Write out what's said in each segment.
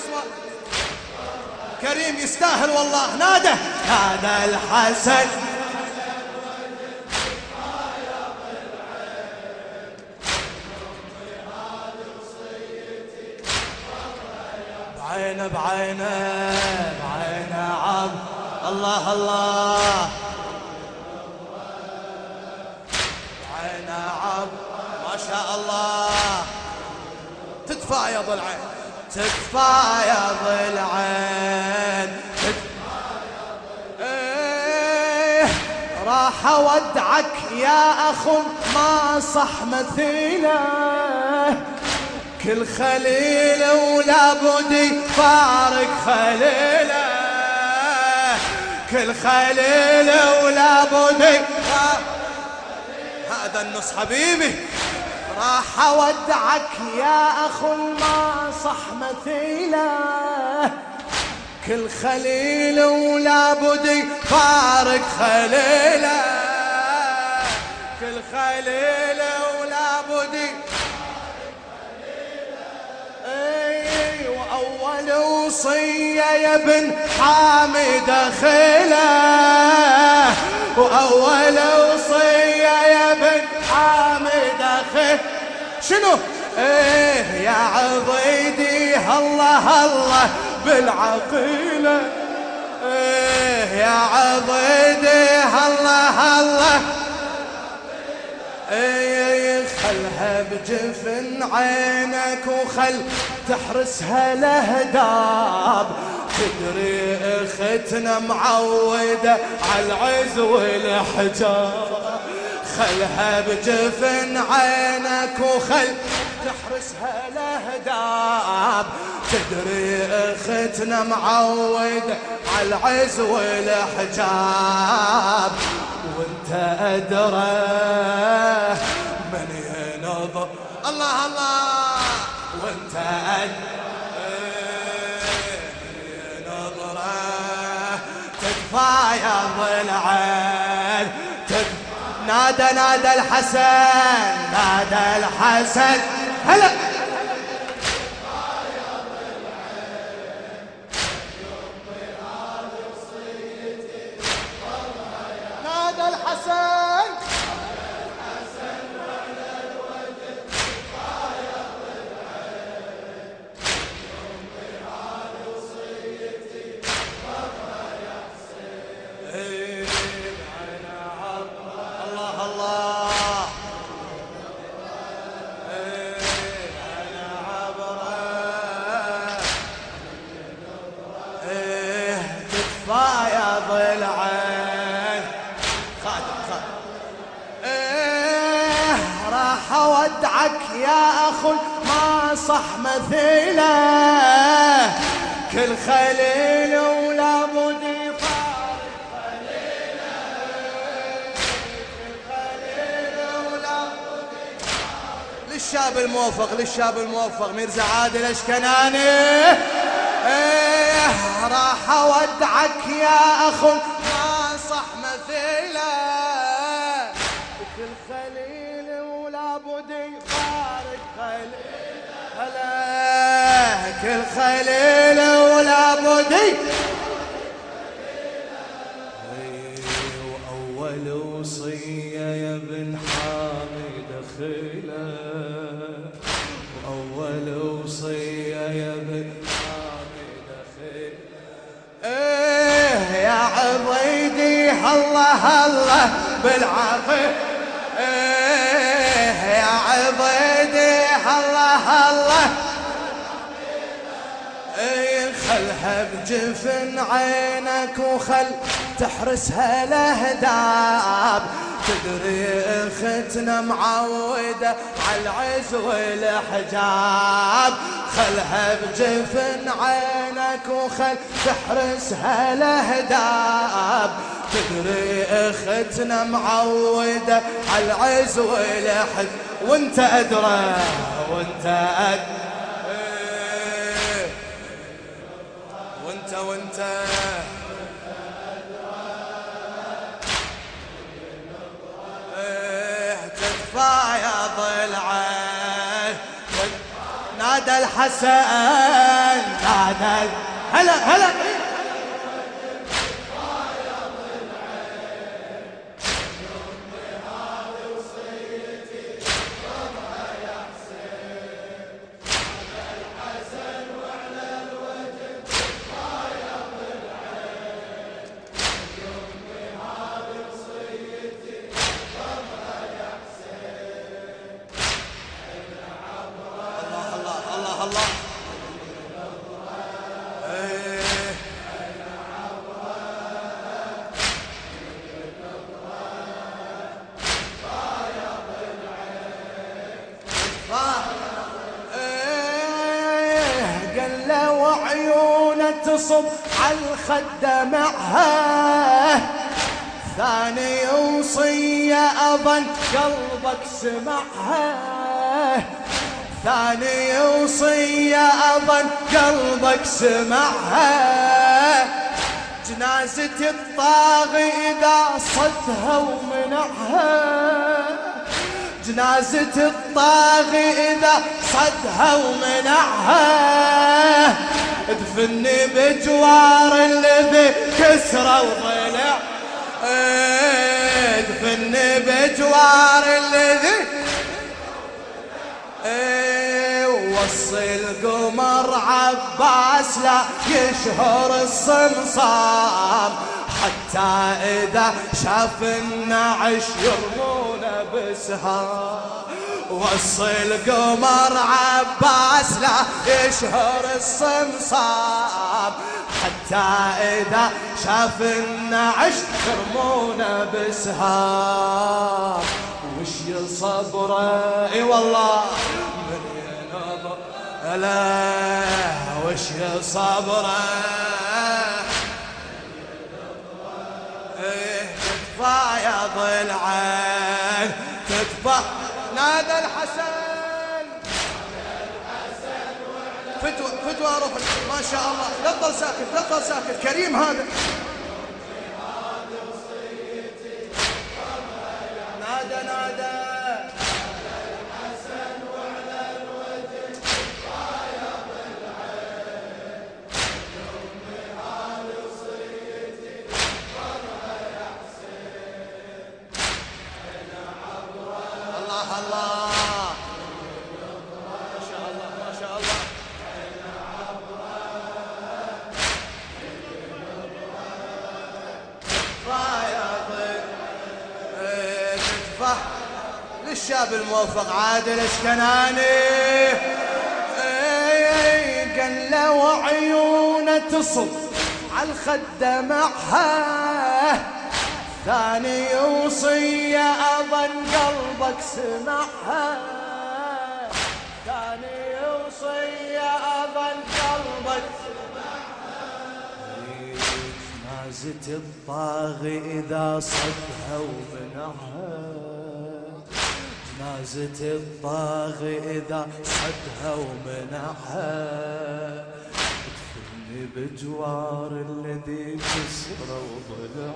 الأصوات. كريم يستاهل والله. نادى نادى الحسن. بعينه بعينه بعينه عب الله الله. بعينه عب ما شاء الله. تدفع يا ضلعين تدفع يا ضلعين إيه راح أودعك يا اخو ما صح مثيله. كل خليل ولا بدي فارق خليله. كل خليل ولا بدي هذا النص حبيبي. راح أودعك يا أخو ما صح مثيله كل خليل ولا بدي فارق خليله. كل خليل ولا بدي أي وأول وصية يا ابن حامد خيله. وأول وصية يا ابن شنو؟ إيه يا عضيدي الله الله بالعقيلة. إيه يا عضيدي الله الله إيه خلها بجفن عينك وخل تحرسها لهداب. تدري إختنا معودة على العز والحجاب. خلها بجفن عينك وخل تحرسها لهداب تدري أختنا معودة على العز والحجاب وانت أدرى من ينظر. الله الله. وانت أدرى تدفع يا ضلعين نادى نادى الحسن نادى الحسن. هلا. صح مثيله كل خليل ولا بد للشاب الموفق للشاب الموفق. ميرزا عادل أشكناني. إيه راح أودعك يا أخو. ما صح مثيله كل خليل ولا بد يفارق خليل هلا خلها بجفن عينك وخل تحرسها لهداب تدري اختنا معودة على العز والحجاب. خلها بجفن عينك وخل تحرسها لهداب تدري اختنا معودة على العز والحج. وانت أدرى وانت أدرى. وانت وأنت. إيه تدفع يا ضلعة. نادى الحسن نادى هلا هلا. على الخد معها. ثاني وصية أظن قلبك سمعها. ثاني وصية أظن قلبك سمعها. جنازة الطاغي إذا صدها ومنعها. جنازة الطاغي إذا صدها ومنعها. ادفني بجوار الذي كسرة وضلع ادفني بجوار الذي وصي القمر عباس لا يشهر الصمصام. حتى إذا شاف النعش يرمونه بسهام. وصي القمر عباس لا يشهر الصمصام. حتى إذا شاف النعش يرمونه بسهام وش صبره إي والله. من ينظر لا وش صبره إيه تتفايض العين تتفايض نادى الحسن. فتوى فتوى روح ما شاء الله. لا تضل ساكت لا تضل ساكت. كريم هذا. نادى نادى. للشاب الموفق عادل اشكناني قال له وعيونه تصب على معها. ثاني وصية أظن قلبك سمعها. ثاني وصية أظن قلبك سمعها. نازت الطاغي إذا صدها ومنعها. نازت الطاغي إذا صدها ومنعها. ادفني بجوار الذي كسر وضلع.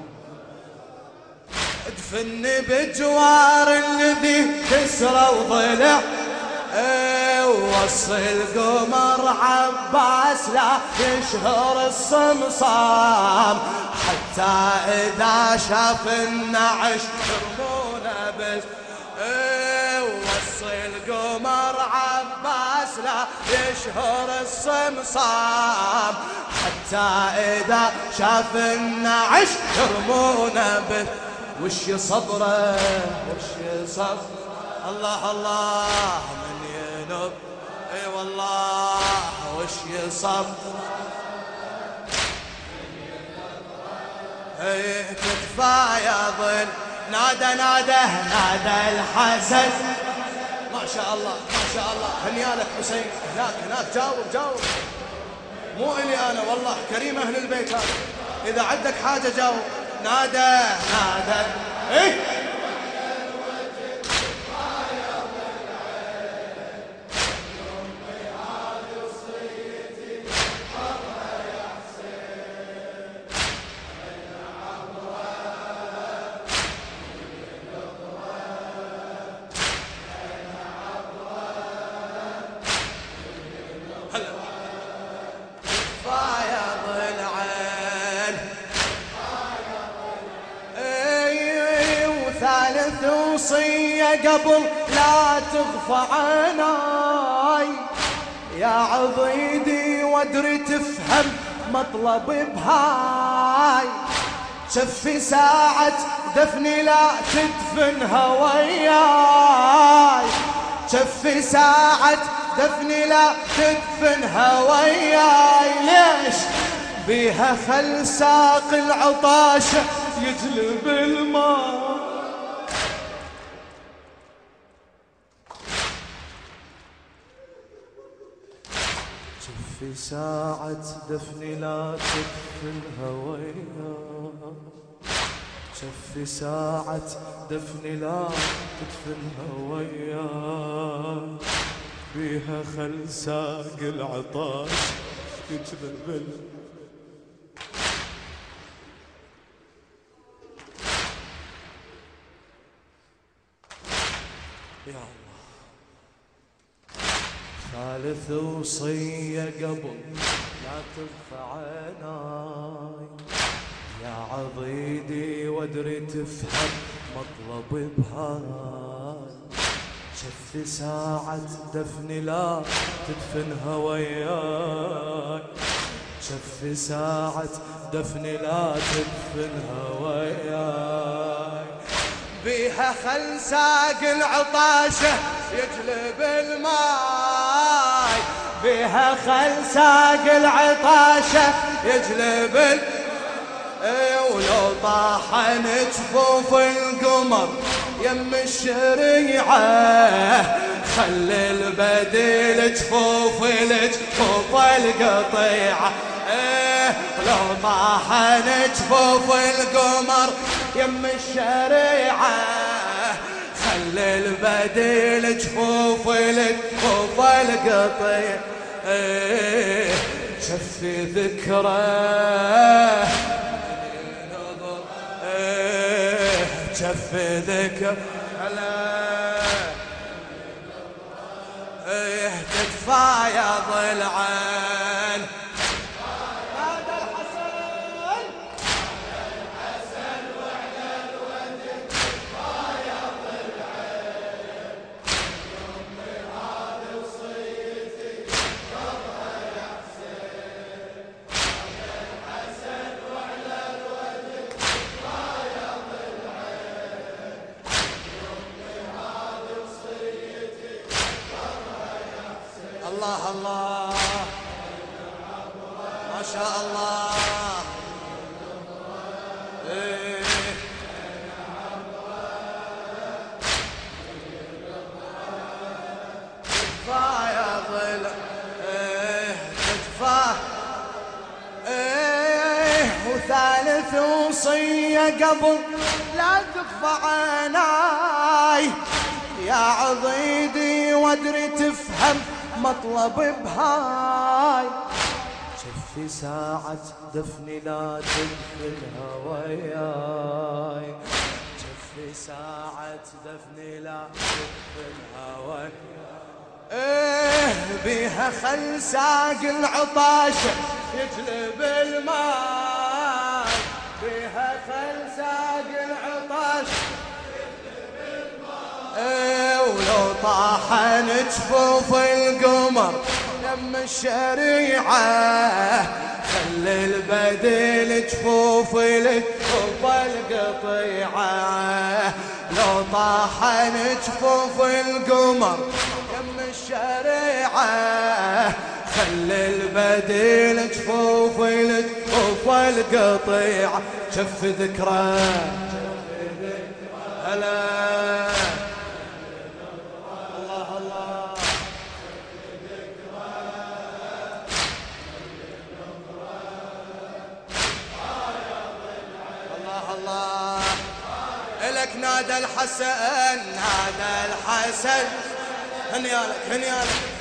ادفني بجوار الذي كسر وضلع. إيه وصي القمر عباس لا يشهر الصمصام. حتى إذا شاف النعش يرمونه بس. القمر عباس لا يشهر الصمصام حتى إذا شاف النعش يرمونه به. وش صبره؟ وش صبر الله الله من ينب إي والله وش صبر إي كفايه ظل. نادى نادى نادى الحسن شاء الله ما شاء الله. هنيالك حسين هناك هناك. جاوب جاوب. مو إلي أنا والله. كريم أهل البيت هذا. إذا عندك حاجة جاوب. نادى نادى. إيه؟ قبل لا تغفى عناي. يا عضيدي وادري تفهم مطلب بهاي. شفي ساعة دفني لا تدفنها وياي شفي ساعة دفني لا تدفنها وياي ليش؟ بيها خل ساق العطاشة يجلب الماء. شفي ساعة دفني لا تدفنها وياي شفي ساعة دفني لا تدفنها وياي بيها خل ساق العطاش يجذب يا الله. ثالث وصية قبل لا ترفع عيناي. يا عضيدي وادري تفهم مطلب بهاي. شف ساعة دفني لا تدفنها وياي شف ساعة دفني لا تدفنها وياي بيها خل ساق العطاشة يجلب الماي بيها خل ساق العطاشة يجلب الماي إيه ولو طاحن جفوف القمر يم الشريعة. خلي البديل جفوف الجفوف القطيعة. إيه لو طاحن جفوف القمر يم الشريعة. خلي البديل جفوف الجفوف القطيعة إيه شفي ذكره شف ذكر على إيه تكفى يا ضلعان وثالث وصية قبل لا تخفى عناي يا عضيدي وادري تفهم مطلب بهاي. شفي ساعة دفني لا تدفنها وياي. شفي ساعة دفني لا تدفنها وياي. إيه بيها خل ساق العطاشة يجلب الماء. بيها خل ساق العطاشة إيه ولو طاحن جفوف القمر الشريعة. خلي البديل جفوف الجفوف القطيعة. لو طاحن جفوف القمر لما الشريعة. خلي البديل جفوف الجفوف القطيعة. شف ذكرى. هلا. نادى الحسن نادى الحسن. هنيالك هنيالك.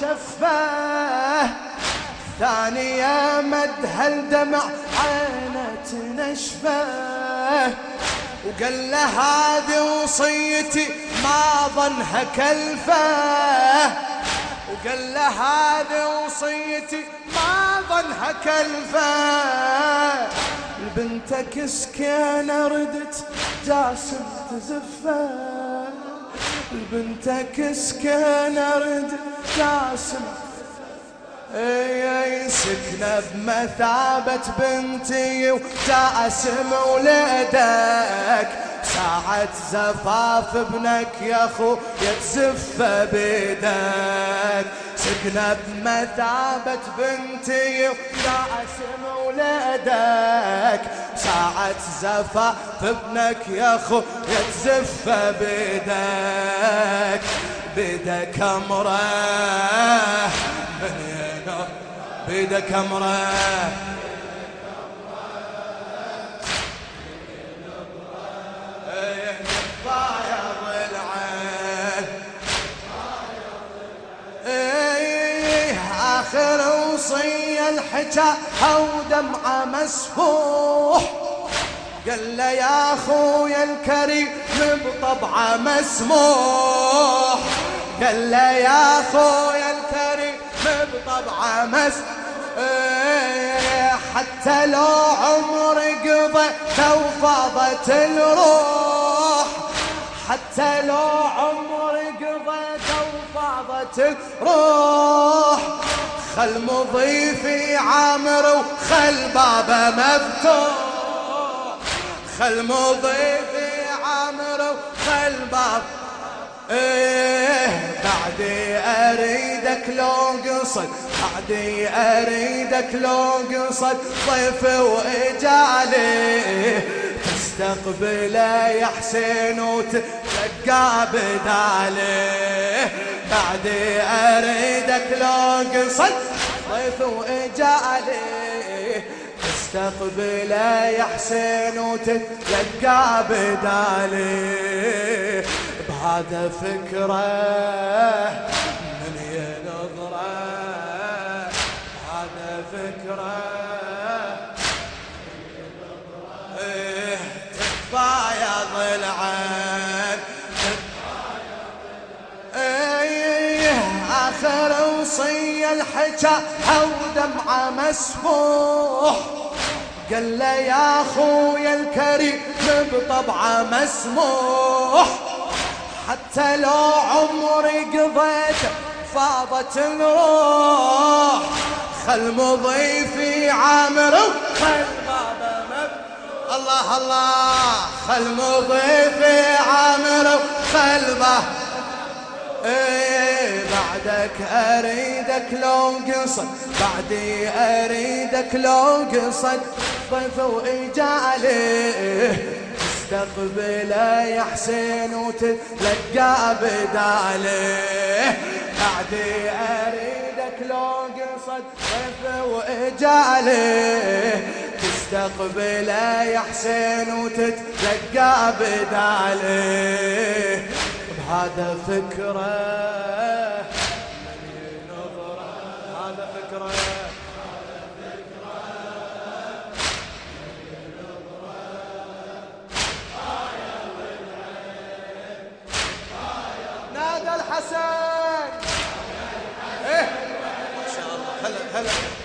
جفه ثانية مد هالدمع عينه تنشفه وقال له هذه وصيتي ما ظنها كلفه وقال له هذه وصيتي ما ظنها كلفه لبنتك سكينة ردت جاسم تزفه لبنتك سكينة ردت جاسم أي سكنة بمثابة بنتي وجاسم ولدك ساعة زفاف ابنك يا أخو يتزف بيدك. سكنة بمثابة بنتي وجاسم ولدك ساعة زفاف ابنك يا أخو يتزف بيدك. بيدك أمرة. بيدك أمرة. آخر وصية الحجا أو دمعة مسفوح. قال له يا اخويا الكريم بطبعه مسموح. قال له يا اخويا الكريم بطبعه مسموح. حتى لو عمري قضى فاضت الروح. حتى لو عمري قضى فاضت الروح. خل مضيفي عامر وخل بابا مفتوح. خل مضيفي عامر وخل بابا إيه بعدي أريدك لو قصد بعدي أريدك لو قصد ضيف وإجالي. تستقبله يا حسين وتلقى بدالي. بعدي أريدك لو قصد ضيف واجالي تستقبله يا حسين وتلقى بدالي بهذا فكرة الحجا أو دمعة مسفوح قال له يا أخويا الكريم بطبعه مسموح. حتى لو عمري قضيت فاضت الروح. خل مضيفي عامر خل بابا الله الله. خل مضيفي عامر خل بابا إيه. بعدك أريدك لو قصد. بعدي أريدك لو قصد. ضيف واجالي تستقبله يا حسين وتلقى بداله بعدي أريدك لو قصد. ضيف واجالي تستقبله يا حسين وتتلقى بداله بهذا فكره الحسن. إيه؟ ما شاء الله. هلا هلا.